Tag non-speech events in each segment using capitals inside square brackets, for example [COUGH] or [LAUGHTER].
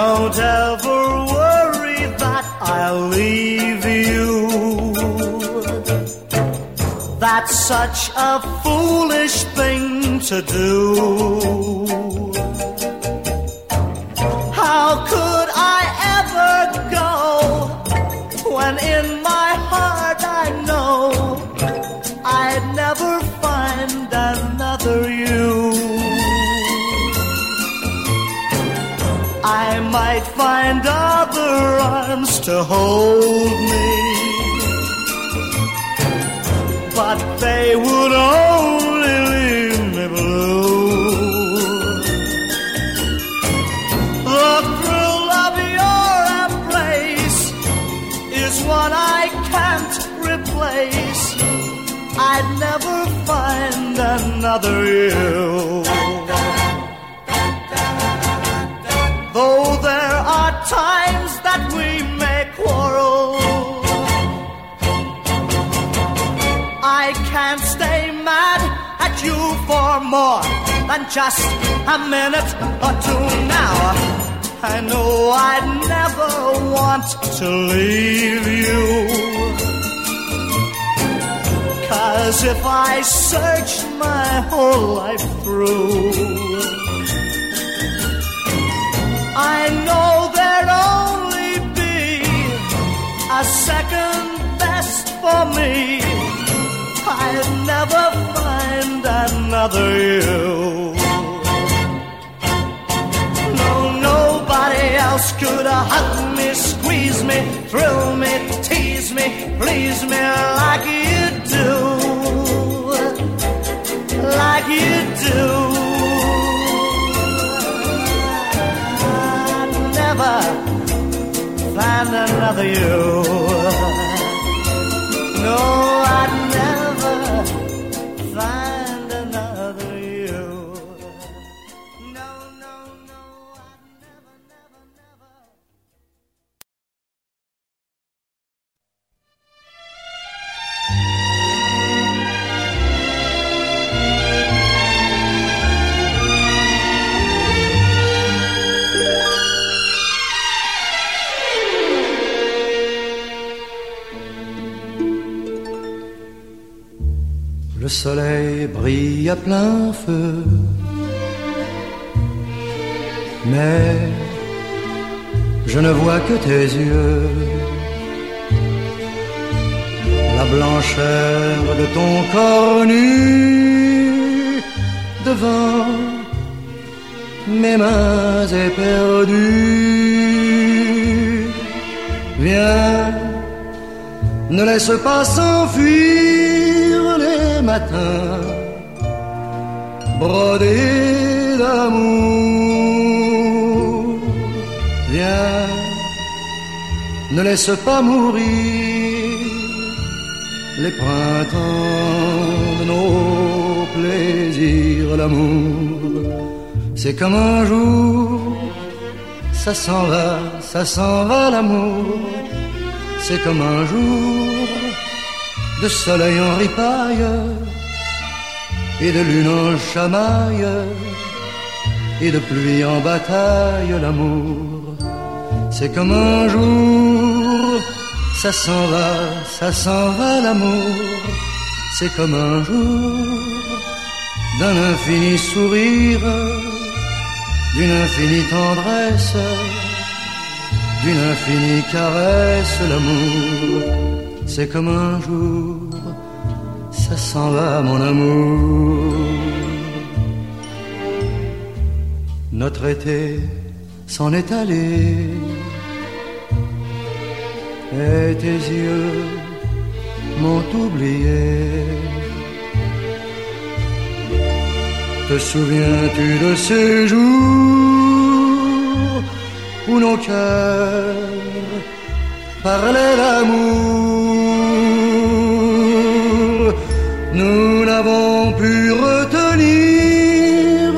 Don't ever worry that I'll leave you. That's such a foolish thing to do. How could other arms to hold me, but they would only leave me blue. The thrill of your embrace is what I can't replace. I'd never find another you. More than just a minute or two now. I know I'd never want to leave you. Cause if I searched my whole life through, I know there'd only be a second best for me. I'd never find another you. No, nobody else could hug me, squeeze me, thrill me, tease me, please me like you do. Like you do. I'd never find another you. No, I'd brille à plein feu. Mais je ne vois que tes yeux. La blancheur de ton corps nu devant mes mains éperdues. Viens, ne laisse pas s'enfuir les matins brodés d'amour. Viens, ne laisse pas mourir les printemps de nos plaisirs. L'amour, c'est comme un jour, ça s'en va, ça s'en va l'amour. C'est comme un jour de soleil en ripaille et de lune en chamaille et de pluie en bataille. L'amour, c'est comme un jour, ça s'en va, ça s'en va l'amour. C'est comme un jour d'un infini sourire, d'une infinie tendresse d'une infinie caresse, l'amour, c'est comme un jour, s'en va mon amour. Notre été s'en est allé, et tes yeux m'ont oublié. Te souviens-tu de ces jours où nos cœurs parlaient d'amour? Nous n'avons pu retenir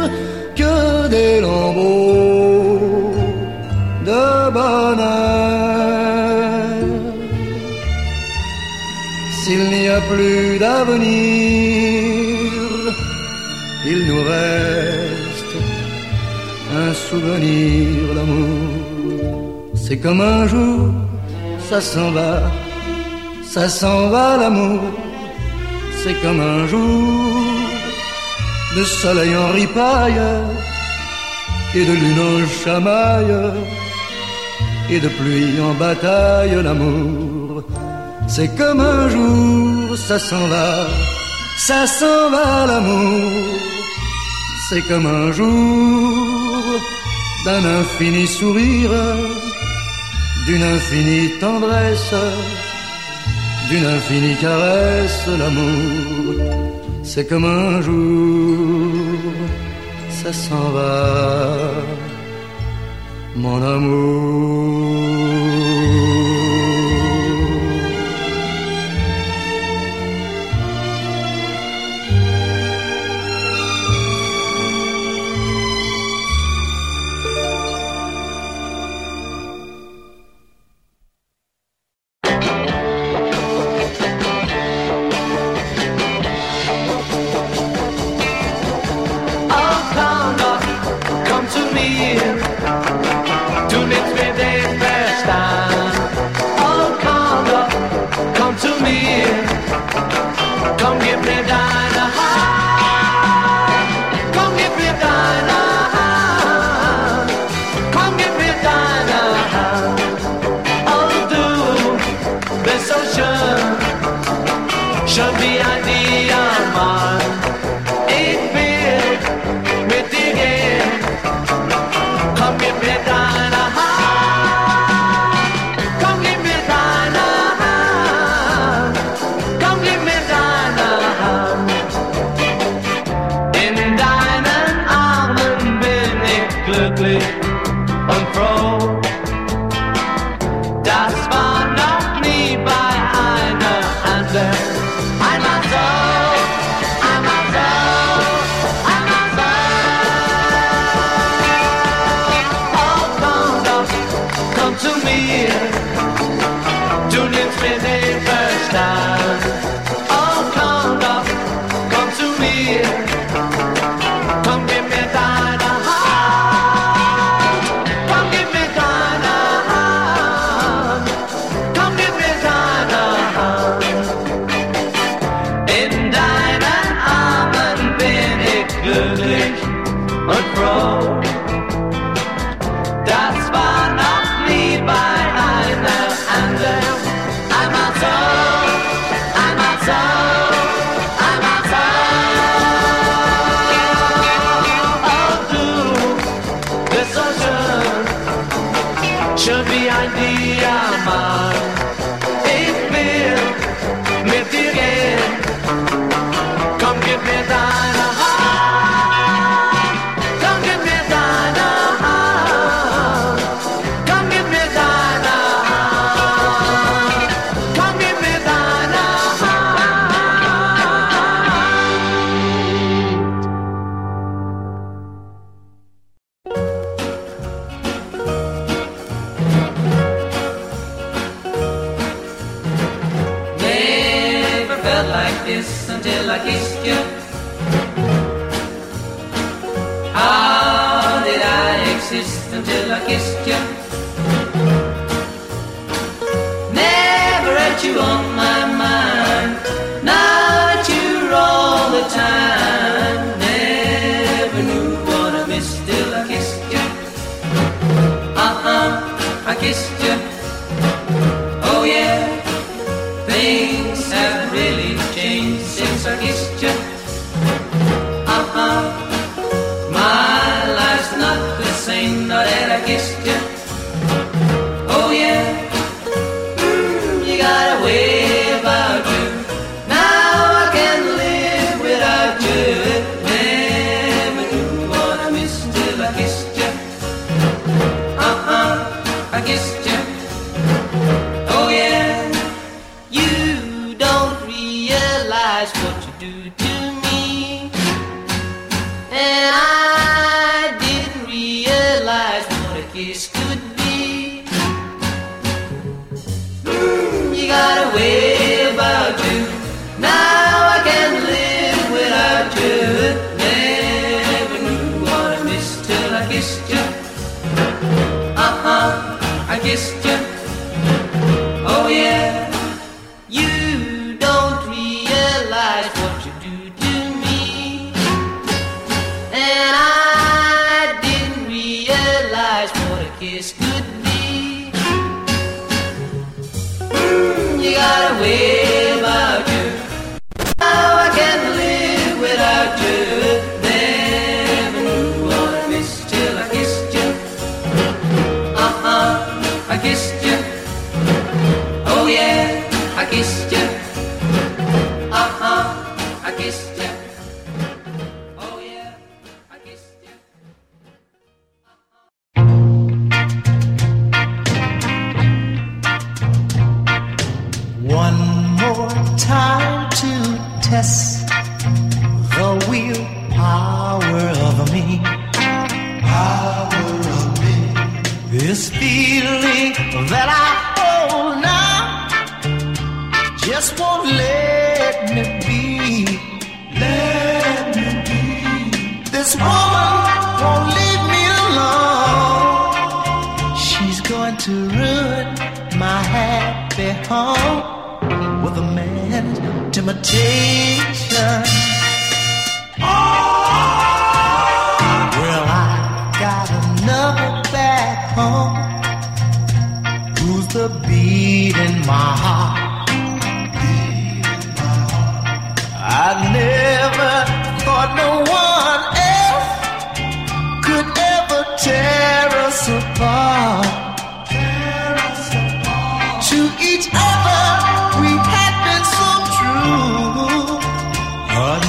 que des lambeaux de bonheur. S'il n'y a plus d'avenir, il nous reste un souvenir d'amour. c'est comme un jour, ça s'en va, ça s'en va l'amour, c'est comme un jour de soleil en ripaille et de lune en chamaille et de pluie en bataille l'amour. C'est comme un jour, ça s'en va, ça s'en va l'amour. C'est comme un jour d'un infini sourire, d'une infinie tendresse, d'une infinie caresse l'amour. C'est comme un jour, ça s'en va, mon amour.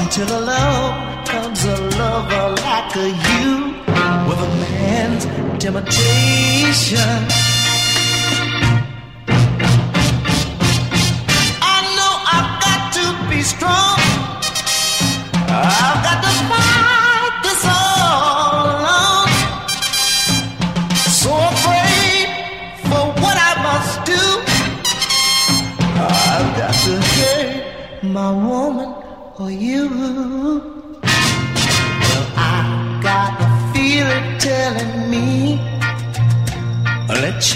until along comes a lover like a you with a man's temptation.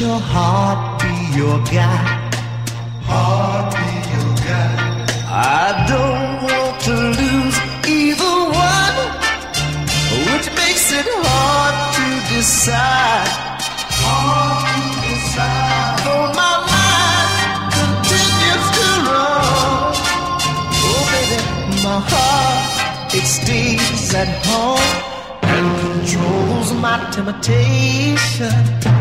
your heart be your guide. Heart be your guide. I don't want to lose either one, which makes it hard to decide. Hard to decide. Though my mind continues to run. oh baby, my heart it stays at home and controls my temptation.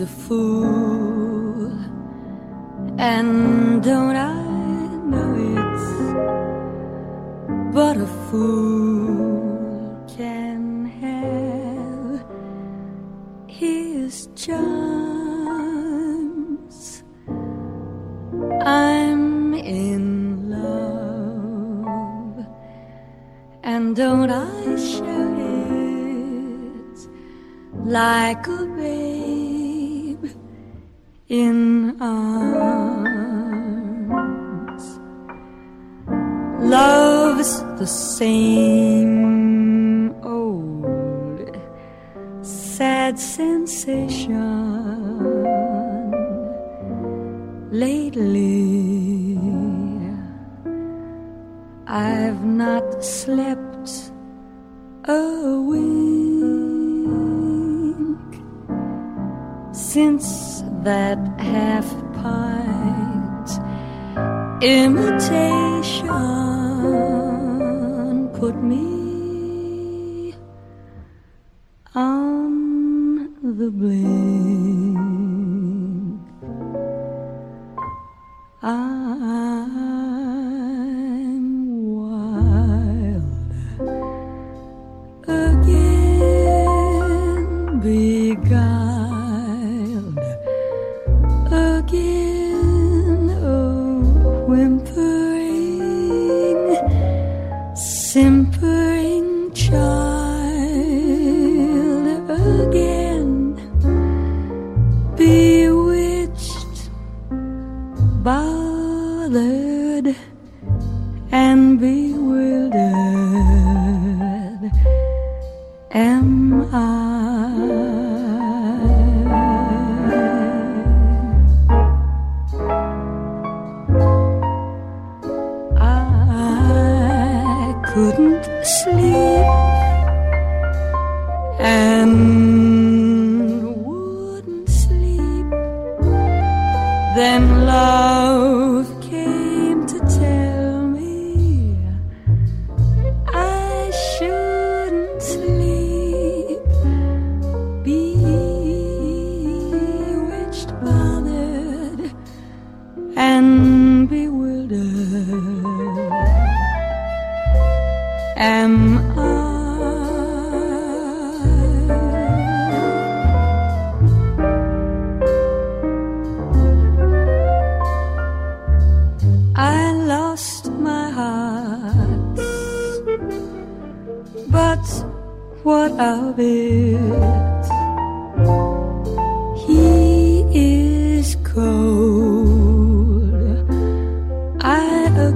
a fool. And don't I know it? But a fool can have his chance. I'm in love, and don't I show it like a baby? in arms. Love's the same old sad sensation lately. I've not slept a wink since that half pint imitation put me on the blink. I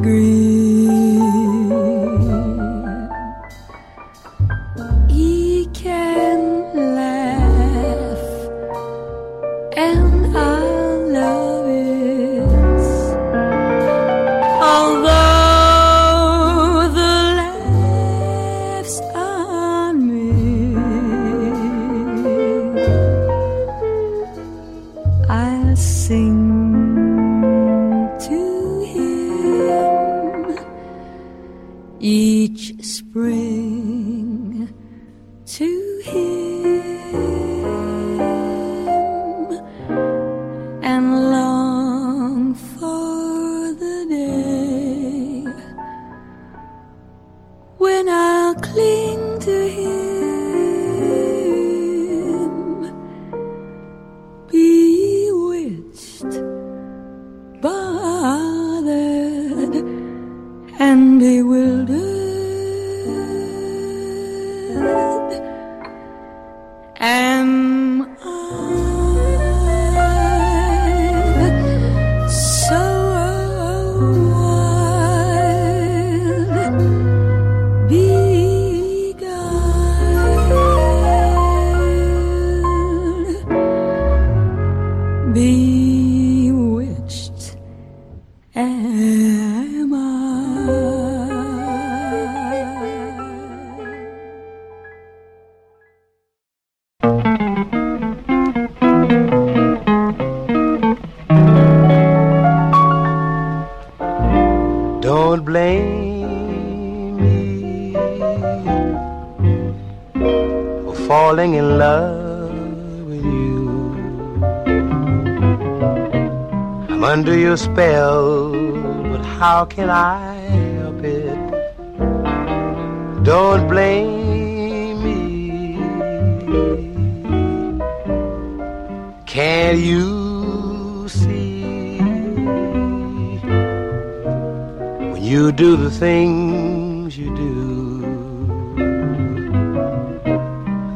agree.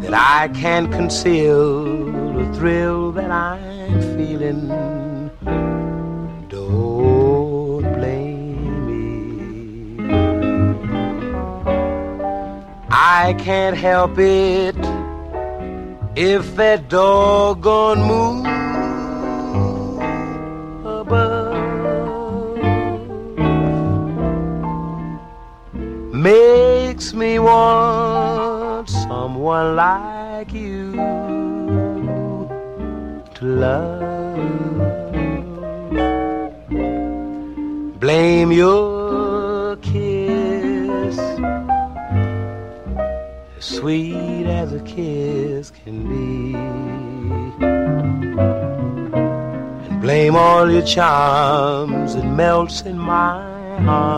That I can't conceal the thrill that I'm feeling? Don't blame me. I can't help it if that doggone moon charms, it melts in my arms.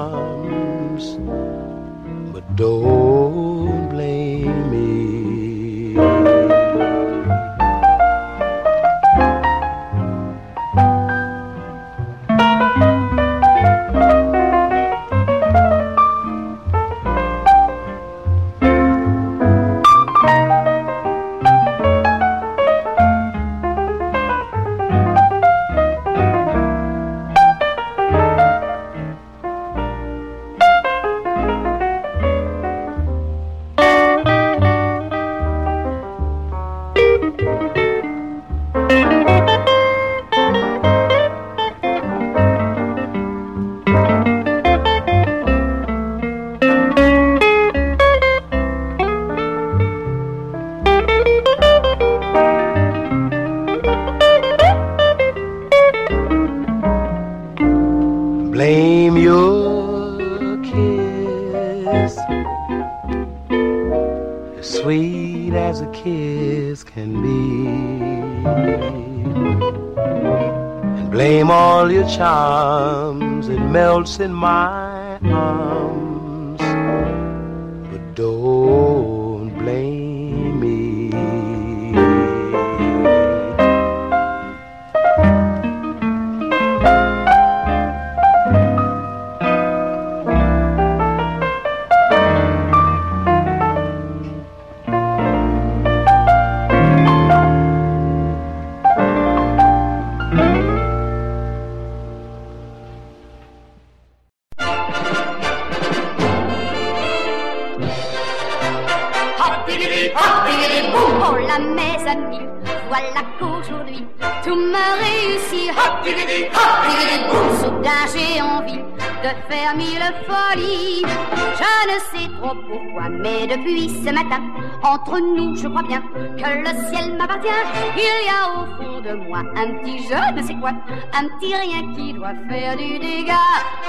Depuis ce matin, entre nous, je crois bien que le ciel m'appartient. Il y a au de moi un petit je ne sais quoi, un petit rien qui doit faire du dégât.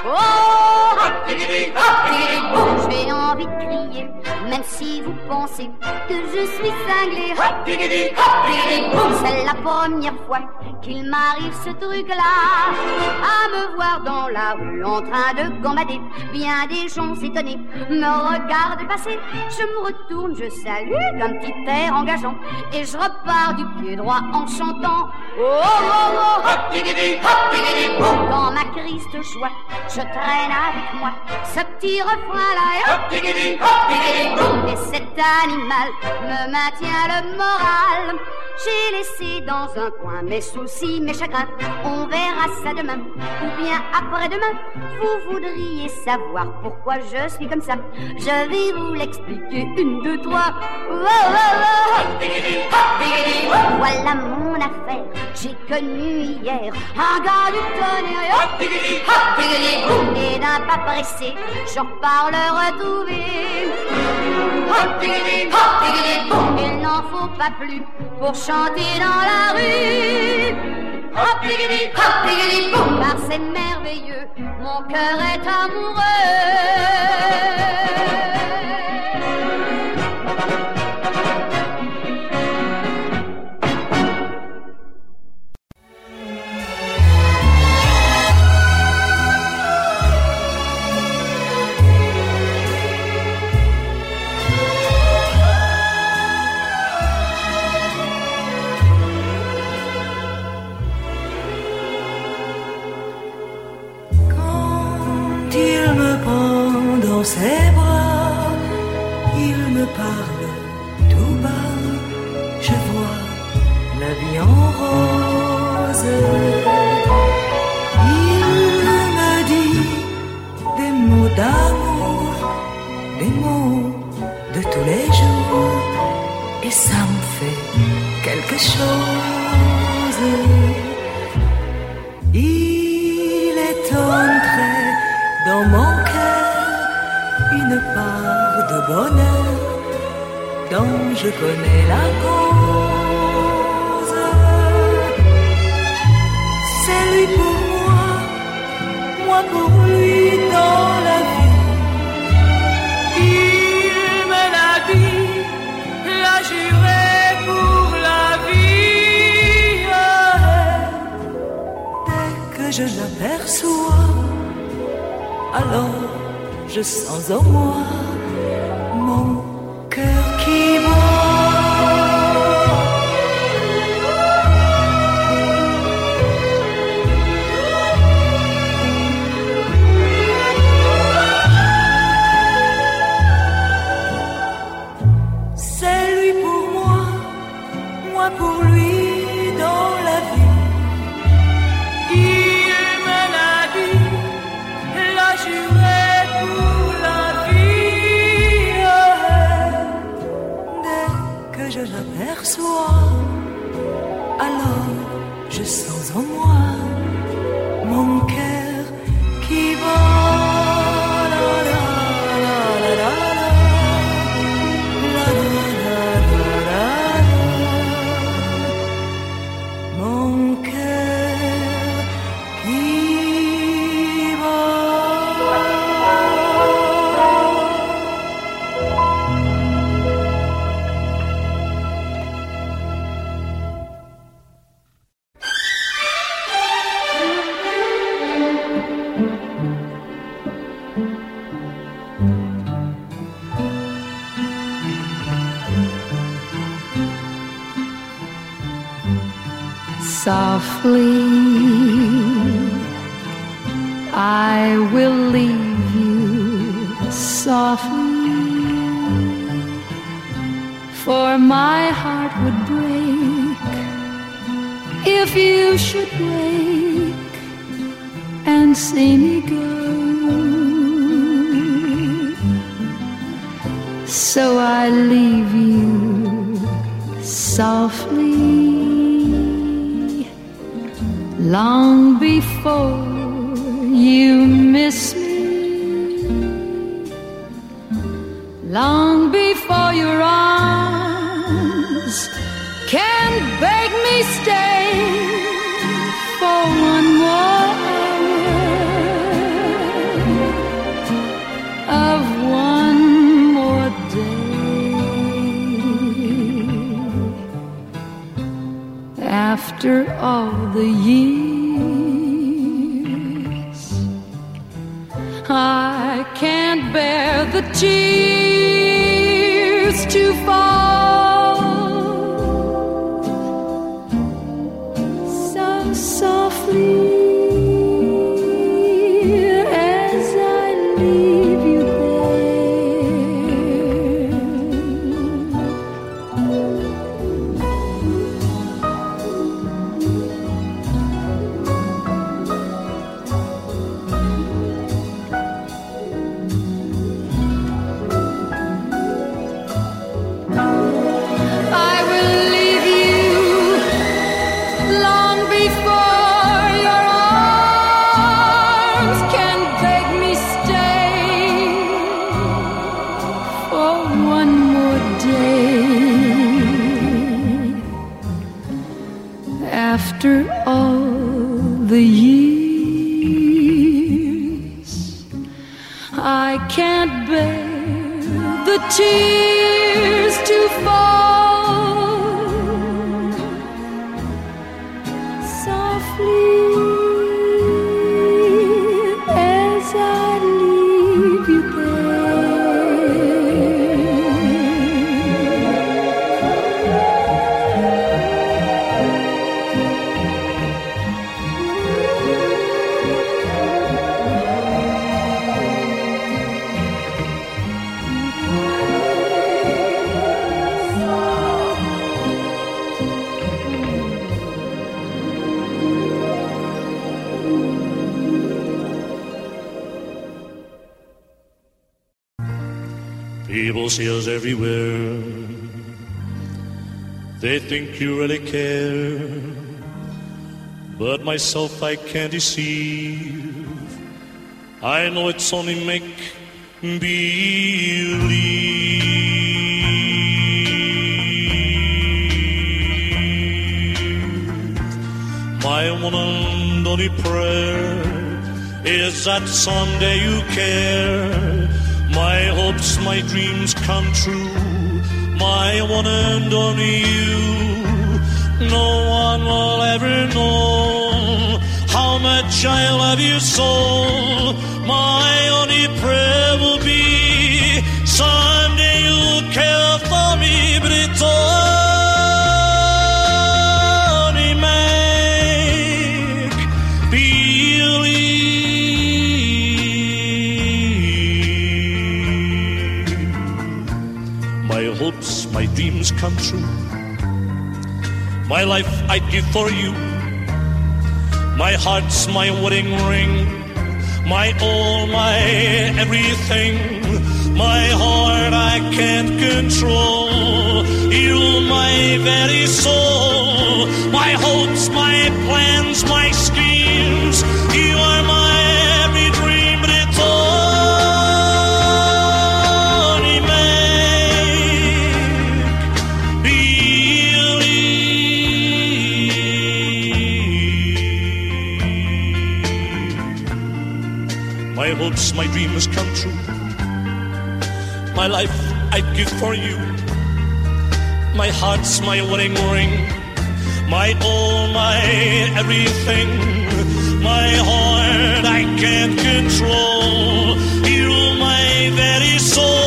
Oh. J'ai envie de crier, même si vous pensez que je suis cinglé. C'est la première fois qu'il m'arrive ce truc-là, à me voir dans la rue en train de gambader. Bien des gens s'étonnés me regardent passer. Je me retourne, je salue d'un petit air engageant et je repars du pied droit en chantant. Oh, oh, oh, hop, digidi, hop, digidi, boum. Dans ma crise de joie, je traîne avec moi ce petit refrain-là. Hop, digidi, hop, digidi, boum. Et cet animal me maintient le moral. J'ai laissé dans un coin mes soucis, mes chagrins. On verra ça demain ou bien après-demain. Vous voudriez savoir pourquoi je suis comme ça. Je vais vous l'expliquer. Une, deux, trois. Oh, oh, oh. Voilà mon affaire. J'ai connu hier. Un gars du tonnerre. Et d'un pas pressé, je repars le retrouver. Il n'en faut pas plus pour chanter dans la rue. Hop, digidi, hop, digidi, boum. Car c'est merveilleux, mon cœur est amoureux. Dans ses bras, il me parle tout bas, je vois la vie en rose. Il me dit des mots d'amour, des mots de tous les jours, et ça me fait quelque chose. Bonheur dont je connais la cause. C'est lui pour moi, moi pour lui dans la vie. Il me l'a dit, l'a juré pour la vie. Dès que je l'aperçois, alors je sens en moi Softly, I will leave you softly, for my heart would break if you should wake and see me go. So I leave you softly long before you miss me, long before your arms can beg me stay for one more hour of one more day. After all the years bear everywhere. They think you really care. But myself I can't deceive. I know it's only make believe. My one and only prayer is that someday you care. My hopes, my dreams come true. My one and only you. No one will ever know how much I love you so. My only prayer come true. My life I'd give for you. My heart's my wedding ring, my all, my everything. My heart I can't control. You, my very soul, my hopes, my plans, my My dream has come true. My life I'd give for you. My heart's my wedding ring. My all, my everything. My heart I can't control. You, my very soul.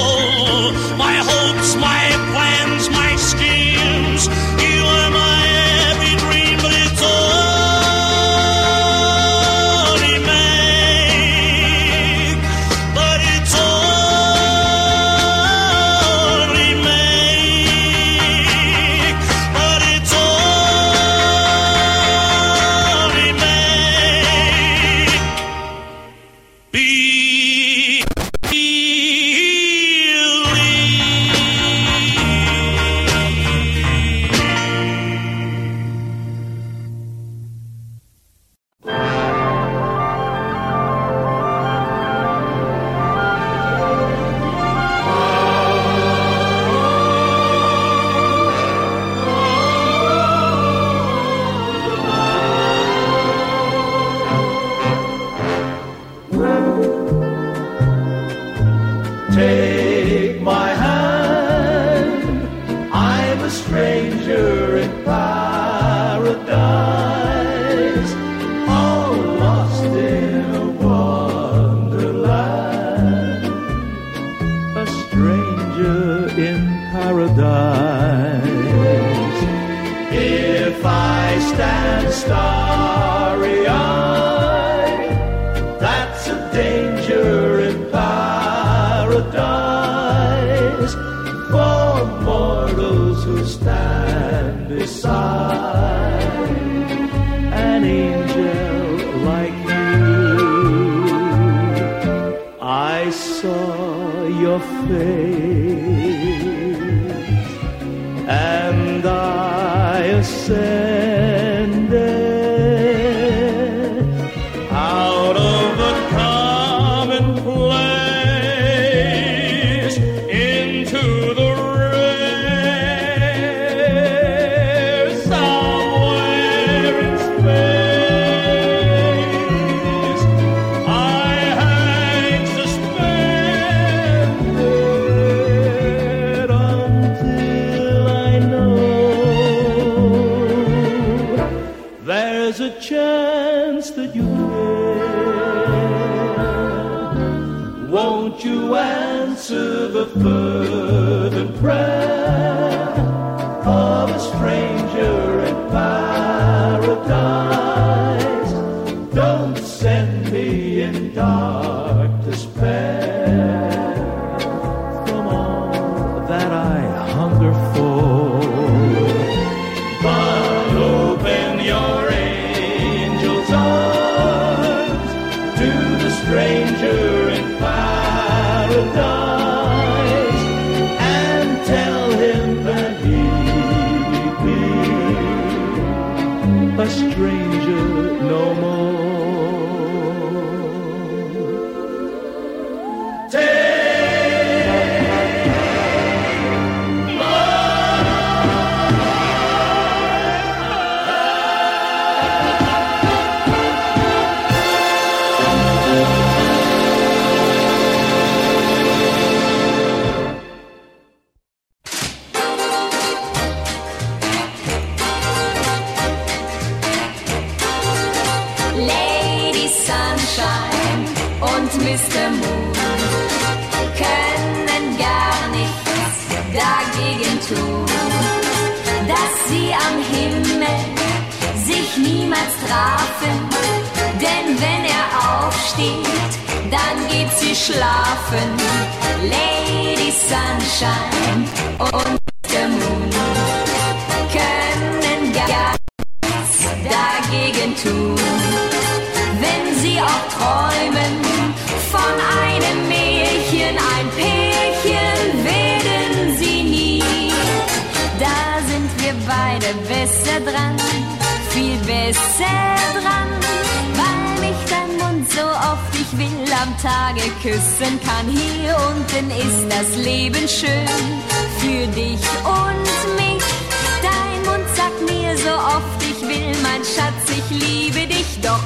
The fervent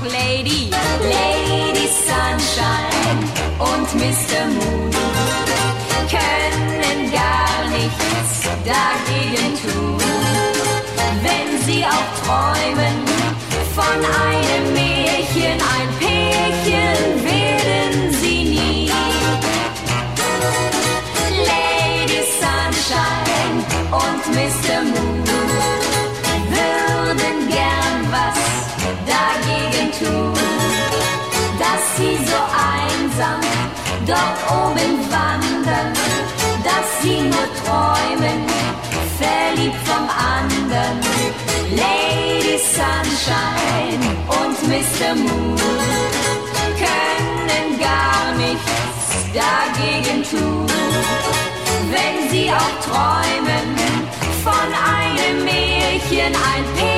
noch Lady, Lady Sunshine und Mr. Moon können gar nichts dagegen tun, wenn sie auch träumen von einem Märchen, ein Pärchen werden sie nie. Lady Sunshine und Mr. Moon würden gern was tun, dass sie so einsam dort oben wandern, dass sie nur träumen, verliebt vom anderen. Lady Sunshine und Mr. Moon können gar nichts dagegen tun, wenn sie auch träumen von einem Märchen, ein Pärchen.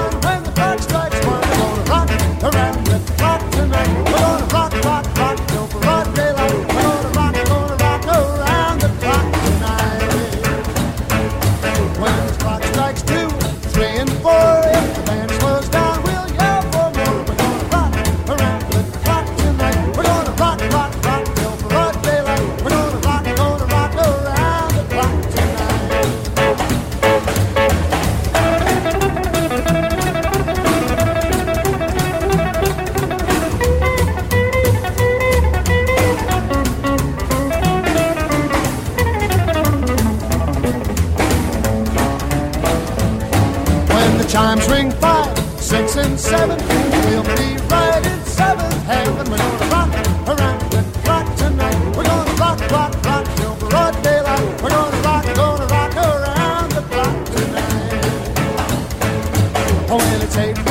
tape.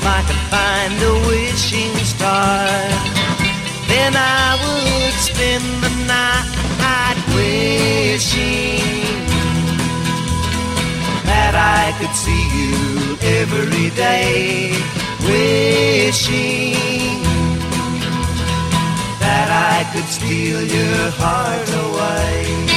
if I could find a wishing star, then I would spend the night wishing that I could see you every day, wishing that I could steal your heart away.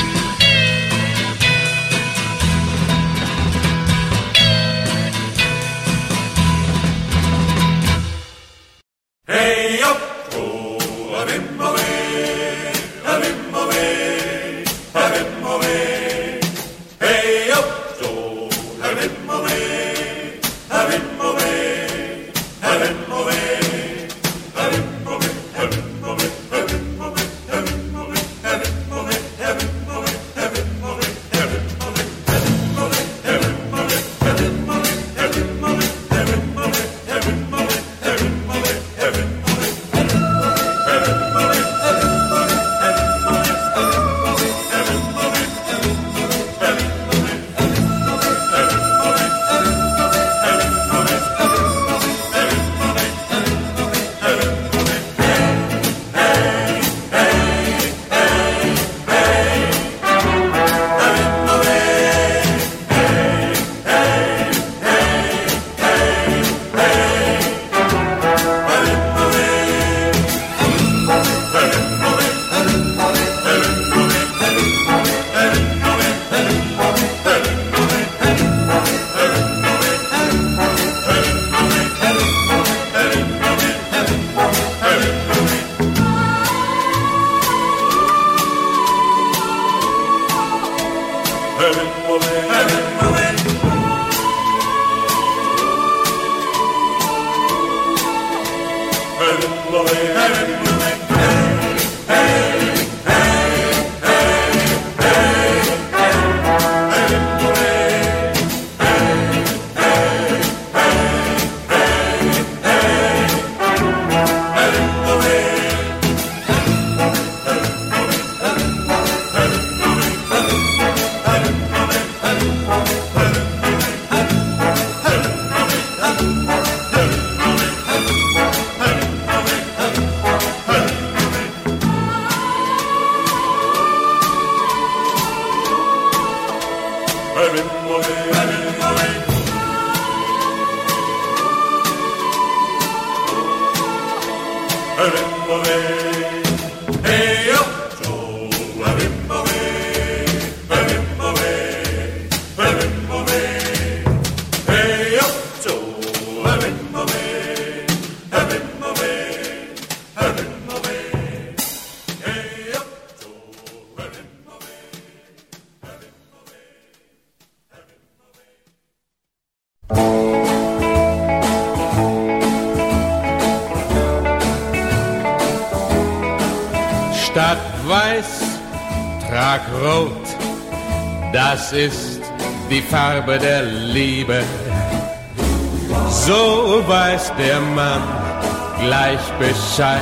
gleich Bescheid.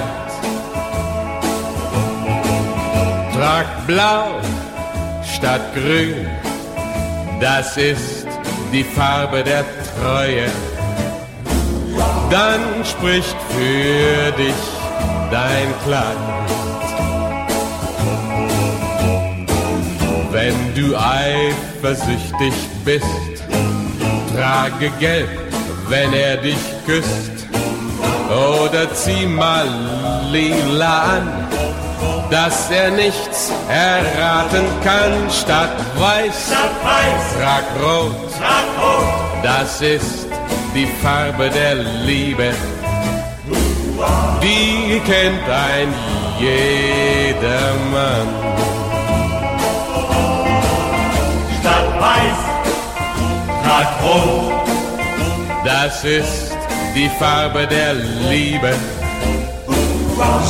Trag blau statt grün, das ist die Farbe der Treue. Dann spricht für dich dein Kleid. Wenn du eifersüchtig bist, trage gelb, wenn er dich küsst oder zieh mal lila an, dass er nichts erraten kann. Statt weiß, Statt weiß, trag rot, trag rot, das ist die Farbe der Liebe. Die kennt ein jedermann. statt weiß, trag rot, Das ist die Farbe der Liebe.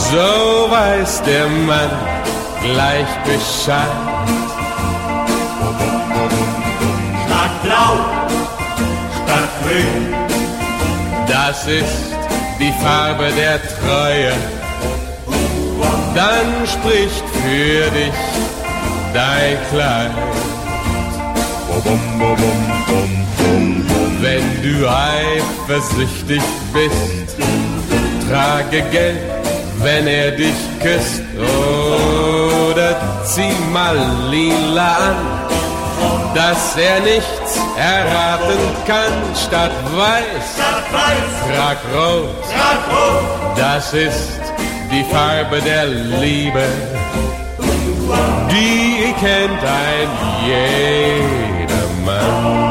So weiß der Mann gleich Bescheid. trag blau, statt grün, Das ist die Farbe der Treue. Dann spricht für dich dein Kleid. Wenn du eifersüchtig bist, trage gelb, wenn er dich küsst. Oder zieh mal lila an, dass er nichts erraten kann. Statt weiß, trag rot, das ist die Farbe der Liebe. Die kennt ein jedermann.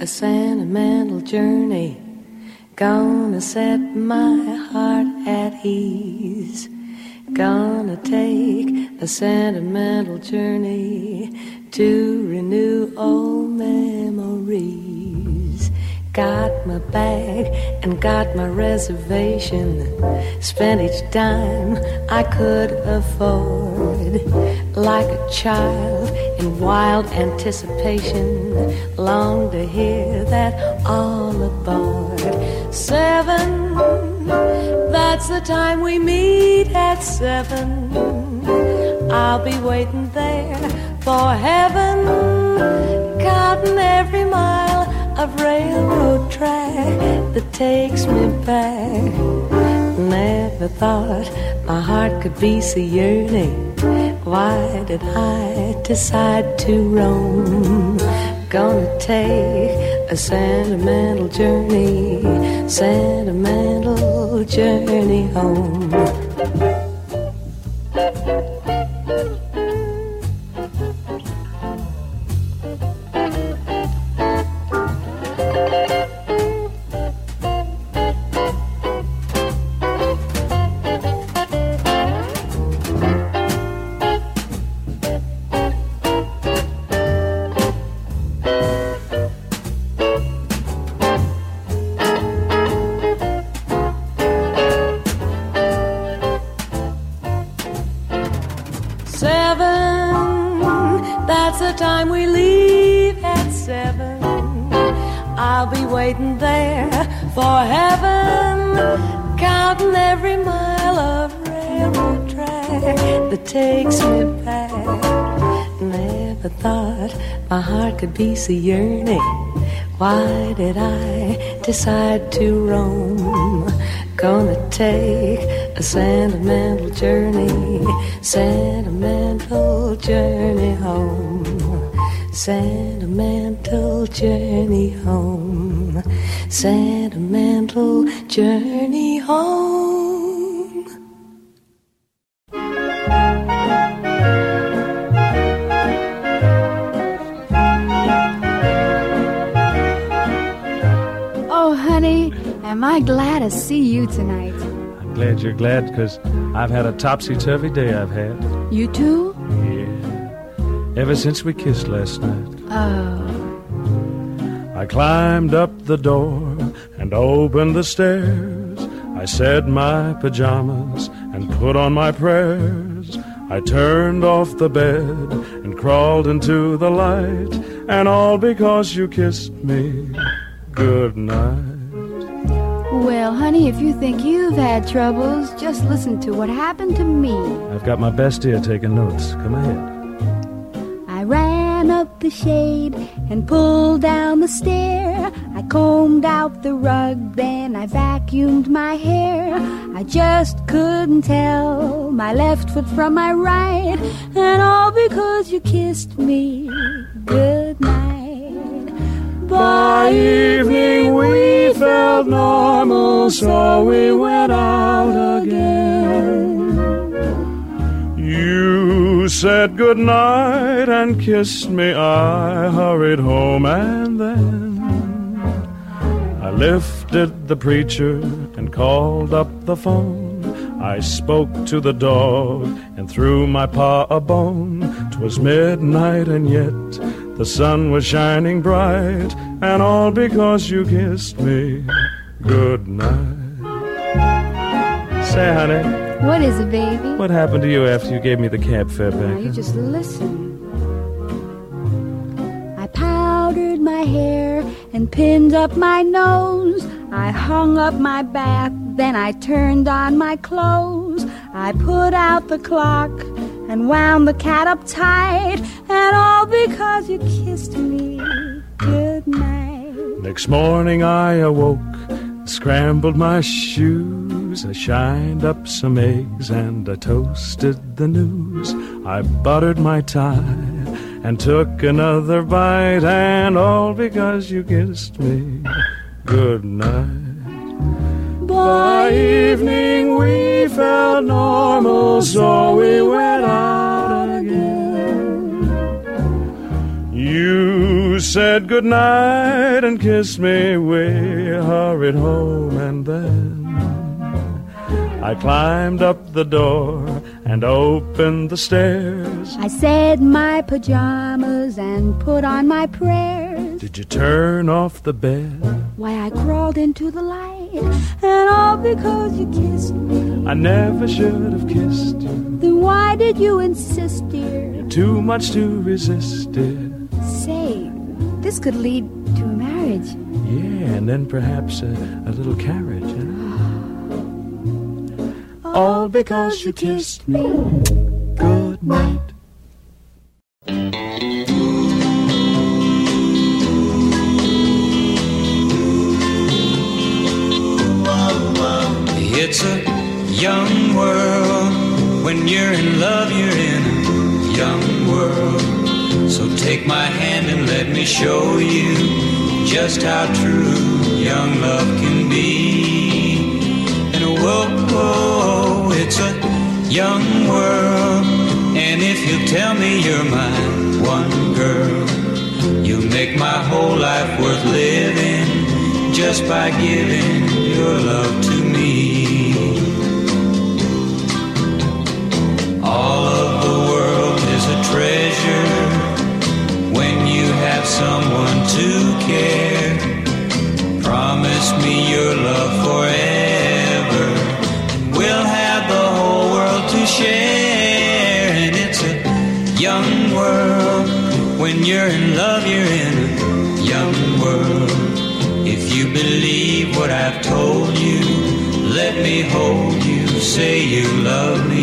A sentimental journey. Gonna set my heart at ease. Gonna take a sentimental journey to renew old memories. Got my bag and got my reservation. Spent each dime I could afford. Like a child in wild anticipation. Long to hear that all aboard. Seven, that's the time we meet at seven. I'll be waiting there for heaven, counting every mile of railroad track that takes me back. Never thought my heart could be so yearning. Why did I decide to roam? Gonna take a sentimental journey, sentimental journey home. The time we leave at seven. I'll be waiting there for heaven, counting every mile of railroad track that takes me back. Never thought my heart could be so yearning. Why did I decide to roam? Gonna take a sentimental journey, sentimental journey home, sentimental journey home, sentimental journey home. Oh, honey, am I glad to see you tonight. I'm glad you're glad because I've had a topsy turvy day I've had. You too? Yeah. Ever since we kissed last night. Oh. I climbed up the door and opened the stairs. I said my pajamas and put on my prayers. I turned off the bed and crawled into the light. And all because you kissed me good night. Well, honey, if you think you've had troubles, just listen to what happened to me. I've got my best ear taking notes. Come ahead. I ran up the shade and pulled down the stair. I combed out the rug, then I vacuumed my hair. I just couldn't tell my left foot from my right, and all because you kissed me good night. By evening we felt normal, so we went out again. You said good night and kissed me. I hurried home and then I lifted the preacher and called up the phone. I spoke to the dog and threw my paw a bone. 'Twas midnight and yet the sun was shining bright, and all because you kissed me good night. Say, honey, What is it, baby? what happened to you after you gave me the cab fare Now back? you just listen. I powdered my hair and pinned up my nose. I hung up my bath, then I turned on my clothes. I put out the clock and wound the cat up tight, and all because you kissed me good night. Next morning I awoke, scrambled my shoes. I shined up some eggs and I toasted the news. I buttered my tie and took another bite, and all because you kissed me good night. By evening we felt normal, so we went out You said good night and kissed me. We hurried home and then I climbed up the door and opened the stairs. I said my pajamas and put on my prayers. Did you turn off the bed? Why, I crawled into the light, and all because you kissed me. I never should have kissed you. Then why did you insist, dear? Too much to resist it. Say, this could lead to a marriage. Yeah, and then perhaps a, a little carriage. Huh? [GASPS] All because you kissed me. Good night. It's a young world. When you're in love, you're in a young world. So take my hand and let me show you just how true young love can be. And whoa, whoa, oh, it's a young world. And if you tell me you're my one girl, you'll make my whole life worth living just by giving your love to me. All care. Promise me your love forever, and we'll have the whole world to share. And it's a young world. When you're in love, you're in a young world. If you believe what I've told you, let me hold you, say you love me.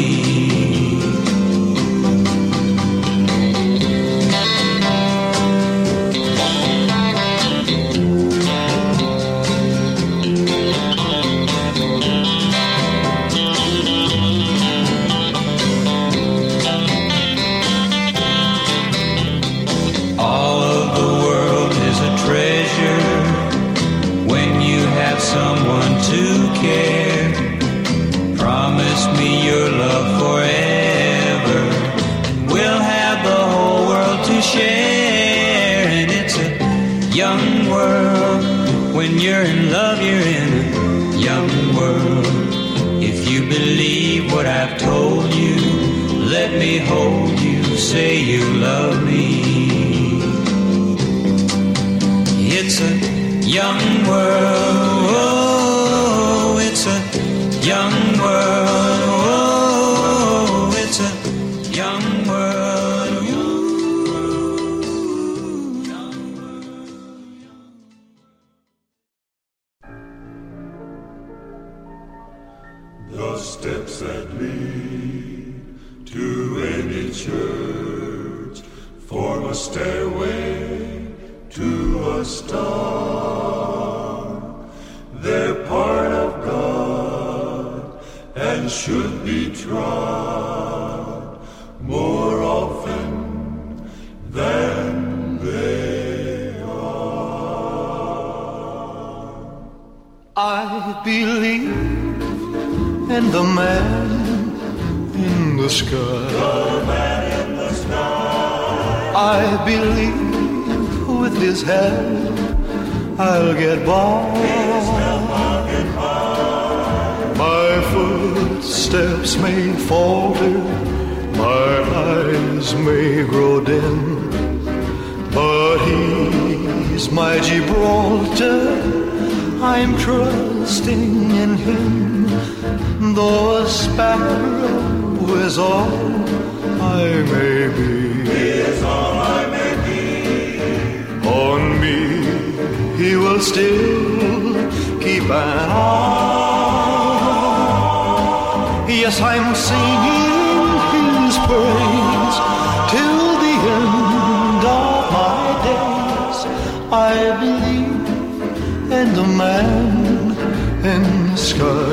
Footsteps may falter, my eyes may grow dim, but he's my Gibraltar. I'm trusting in him, though a sparrow is all I may be. He is all I may be. On me, he will still keep an eye. Yes, I'm singing his praise till the end of my days. I believe in the man in the sky.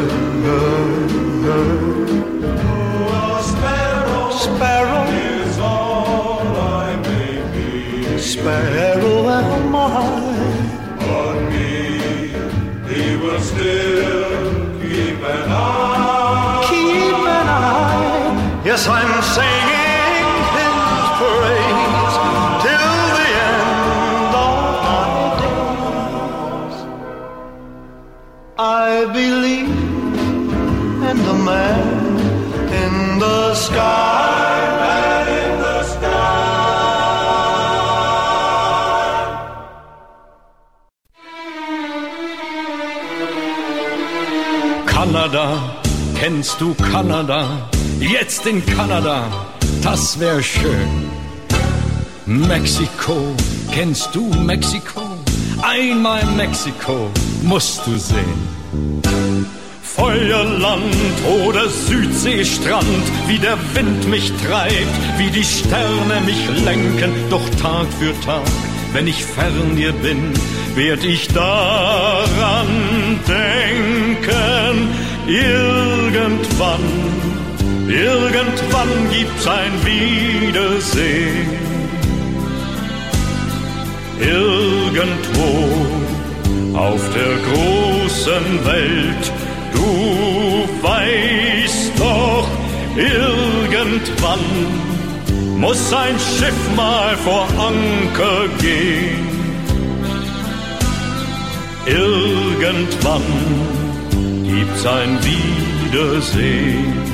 Sparrow, Sparrow, is all I may be. sparrow Yes, I'm singing his praise till the end of my days. I believe in the man in the sky. Man in the sky. Kanada, kennst du Kanada? Jetzt in Kanada, das wär schön. Mexiko, kennst du Mexiko? Einmal Mexiko musst du sehen. Feuerland oder Südseestrand, wie der Wind mich treibt, wie die Sterne mich lenken, doch Tag für Tag, wenn ich fern dir bin, werd ich daran denken, irgendwann, irgendwann gibt's ein Wiedersehen. Irgendwo auf der großen Welt, du weißt doch, irgendwann muss ein Schiff mal vor Anker gehen. Irgendwann gibt's ein Wiedersehen.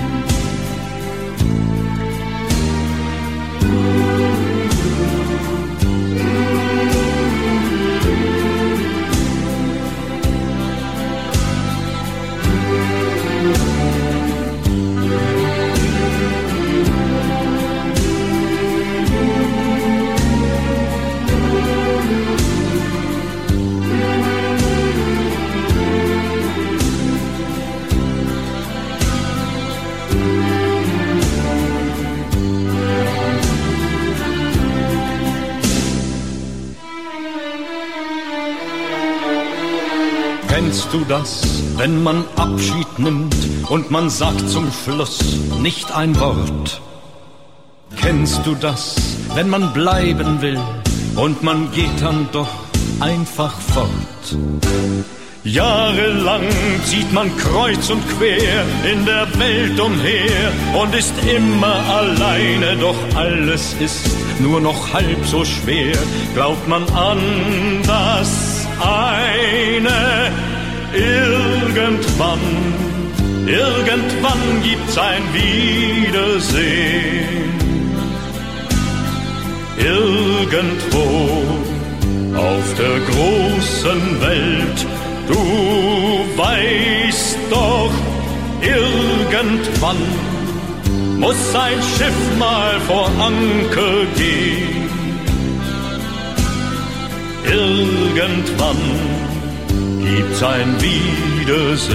Das, wenn man Abschied nimmt und man sagt zum Schluss nicht ein Wort? Kennst du das, wenn man bleiben will und man geht dann doch einfach fort? Jahrelang zieht man kreuz und quer in der Welt umher und ist immer alleine, doch alles ist nur noch halb so schwer. Glaubt man an das eine irgendwann, irgendwann gibt's ein Wiedersehen. Irgendwo auf der großen Welt, du weißt doch, irgendwann muss ein Schiff mal vor Anker gehen. Irgendwann gibt's ein Wiedersehen.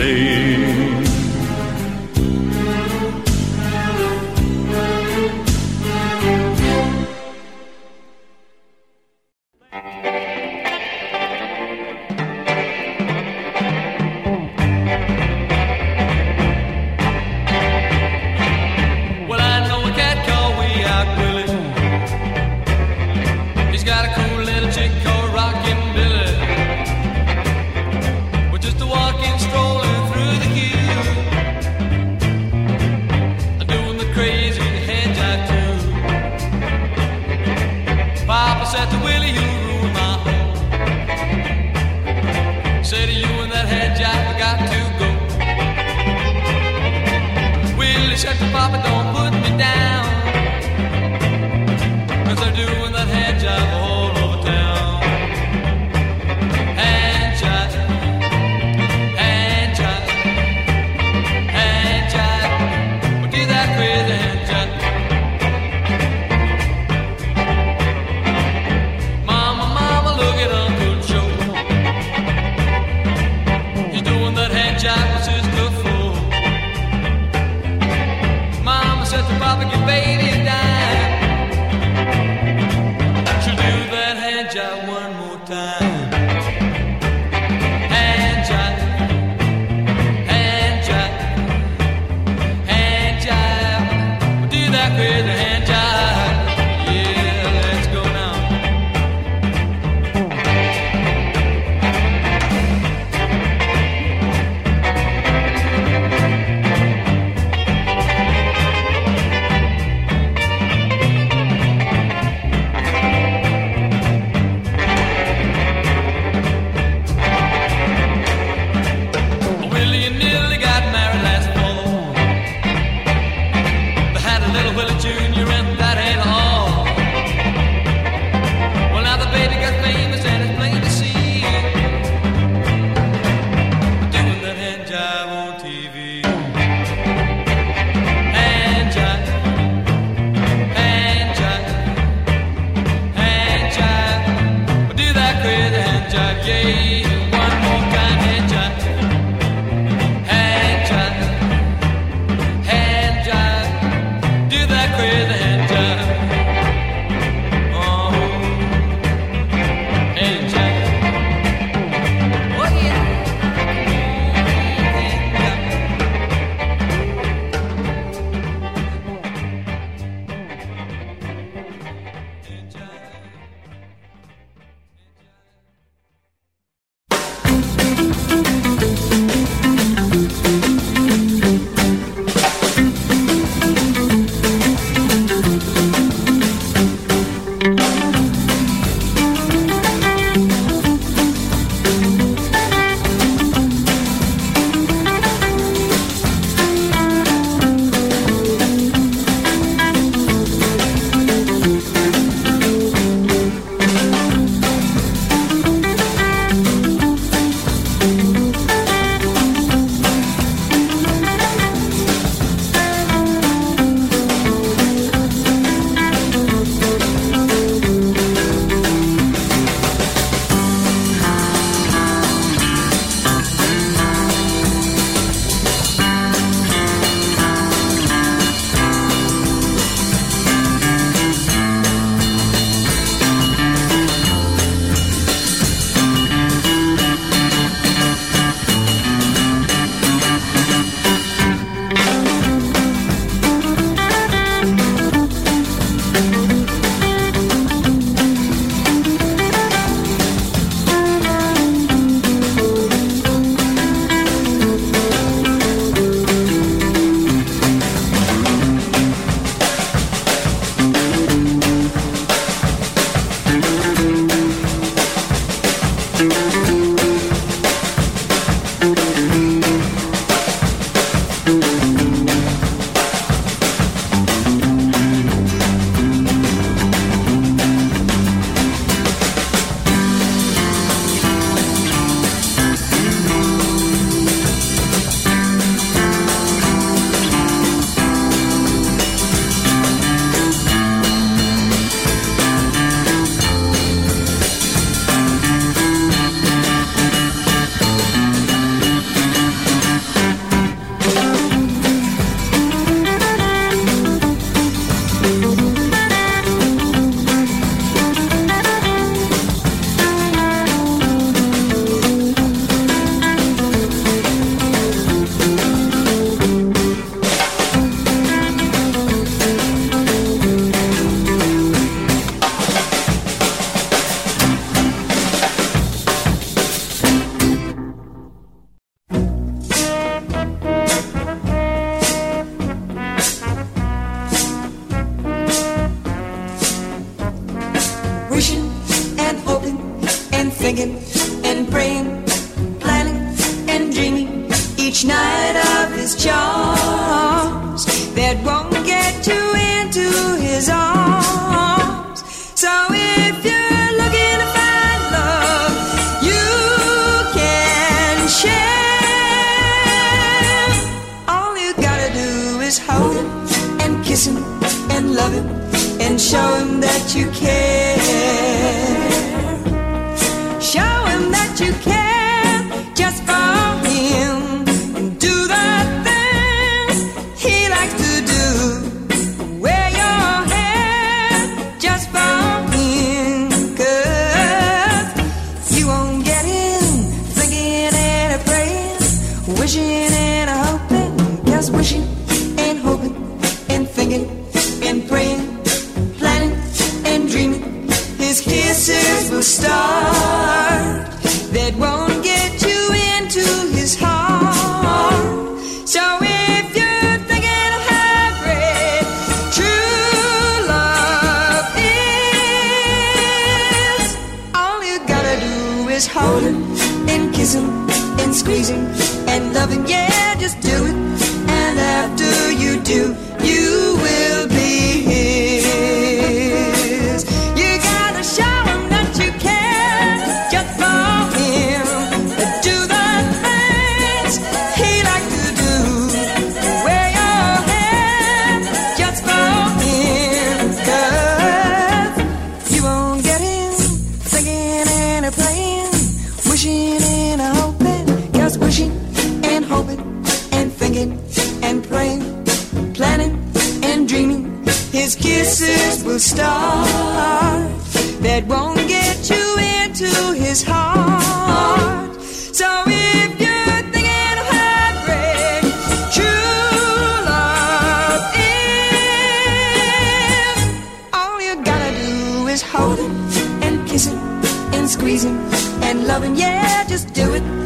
Him and love him. Yeah, just do it.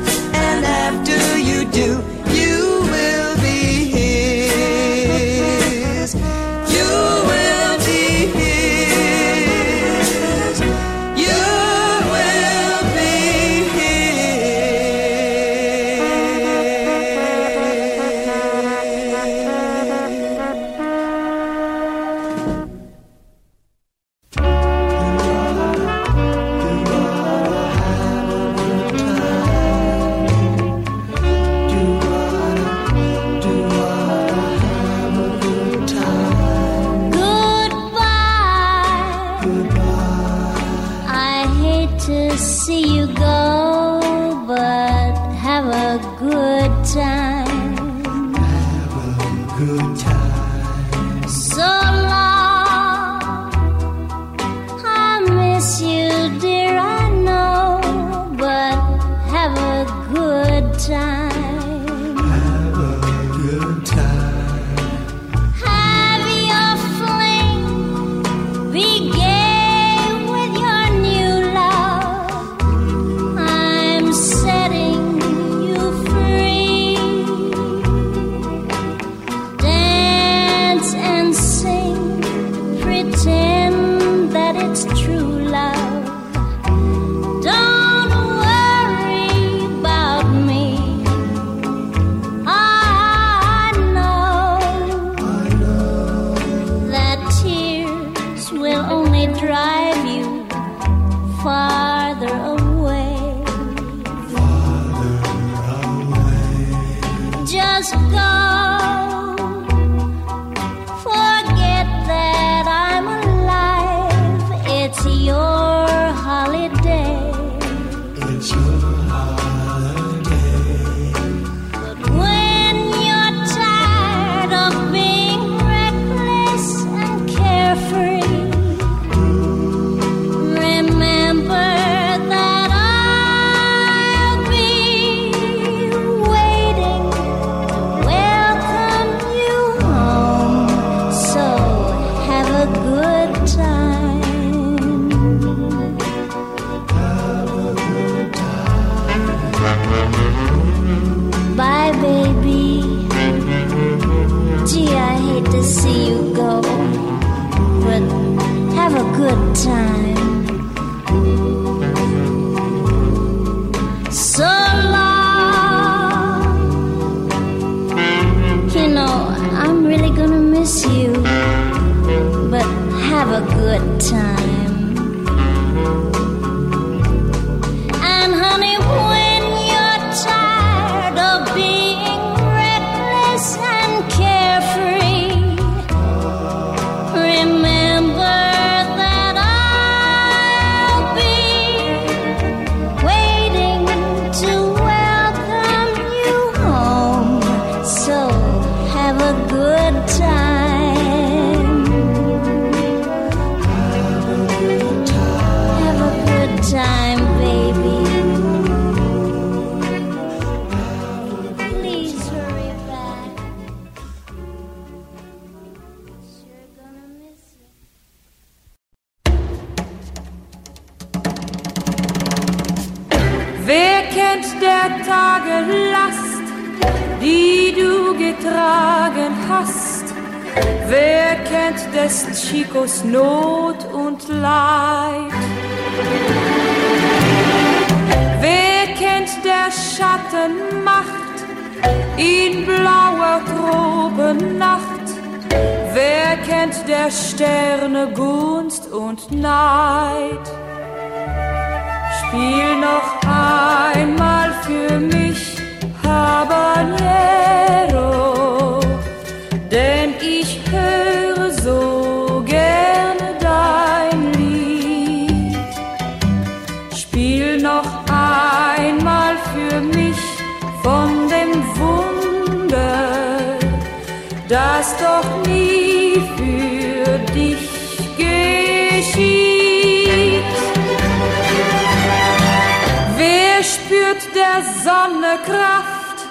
Sonne Kraft,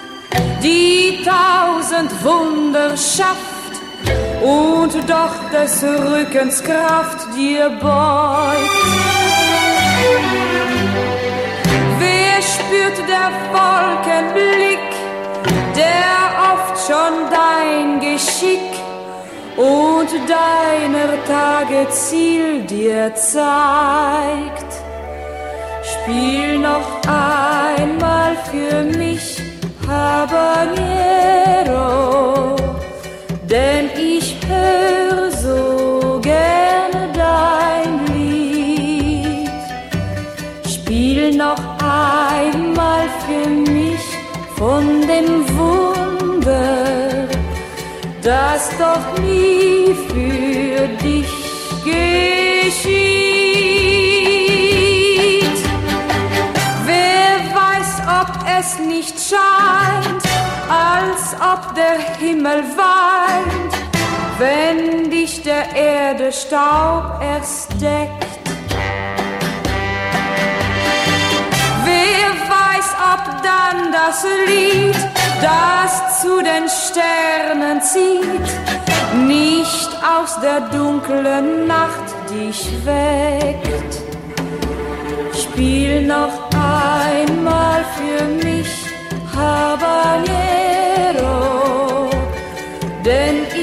die tausend Wunder schafft und doch des Rückens Kraft dir beugt? Wer spürt der Wolkenblick, der oft schon dein Geschick und deiner Tage Ziel dir zeigt? Spiel noch einmal für mich Habanero, denn ich höre so gerne dein Lied. Spiel noch einmal für mich von dem Wunder, das doch nie für dich geschieht. Es nicht scheint, als ob der Himmel weint, wenn dich der Erde Staub erst deckt. Wer weiß, ob dann das Lied, das zu den Sternen zieht, nicht aus der dunklen Nacht dich weckt. Spiel noch einmal für mich Habanero, denn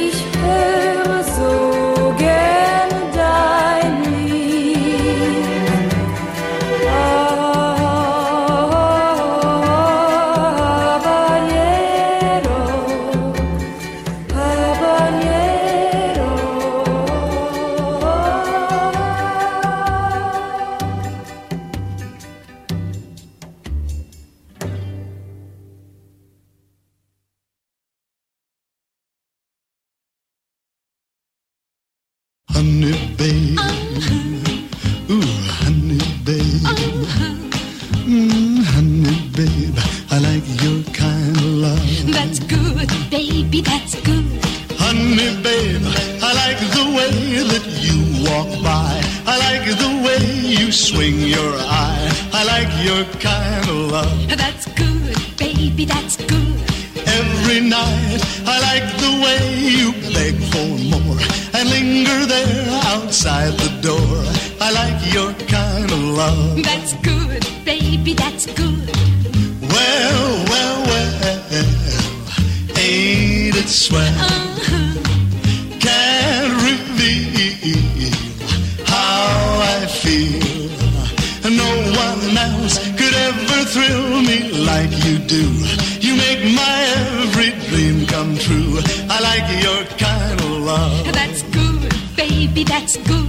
baby, that's good. Honey, babe. I like the way that you walk by. I like the way you swing your eye. I like your kind of love. That's good, baby, that's good. Every night, I like the way you beg for more and linger there outside the door. I like your kind of love. That's good, baby, that's good. Well, well, well, it swell? Can't reveal how I feel. No one else could ever thrill me like you do. You make my every dream come true. I like your kind of love. That's good, baby, that's good.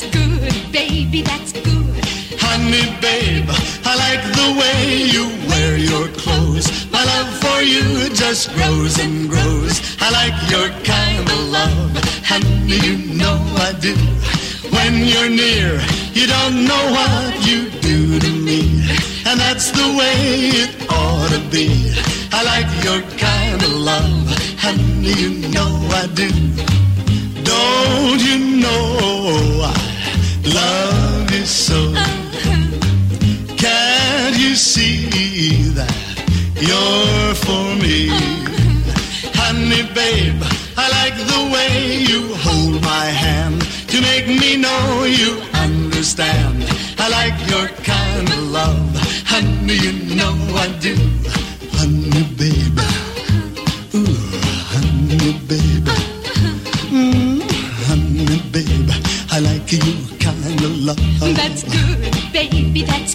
That's good, baby, that's good. Honey, babe. I like the way you wear your clothes. My love for you just grows and grows. I like your kind of love. Honey, you know I do. When you're near, you don't know what you do to me. And that's the way it ought to be. I like your kind of love. Honey, you know I do. Don't you know I love you so? [LAUGHS] Can't you see that you're for me? honey, babe. I like the way you hold my hand to make me know you understand. I like your kind of love, honey, you know I do. happy that